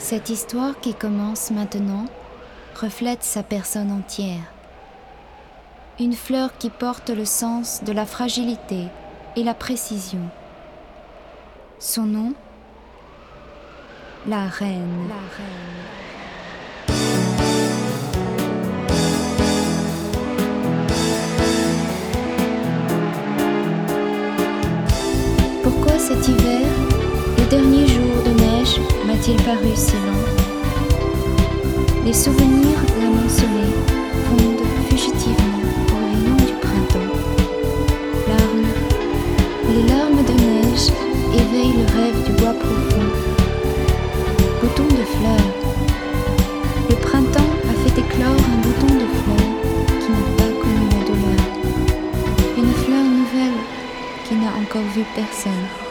Cette histoire qui commence maintenant reflète sa personne entière. Une fleur qui porte le sens de la fragilité et la précision. Son nom La reine. La reine. Pourquoi cet hiver, le dernier jour m'a-t-il paru si long Les souvenirs l'amoncelés fondent fugitivement au rayon du printemps. Larmes, les larmes de neige éveillent le rêve du bois profond. Bouton de fleurs. Le printemps a fait éclore un bouton de fleurs qui n'a pas connu la douleur. Une fleur nouvelle qui n'a encore vu personne.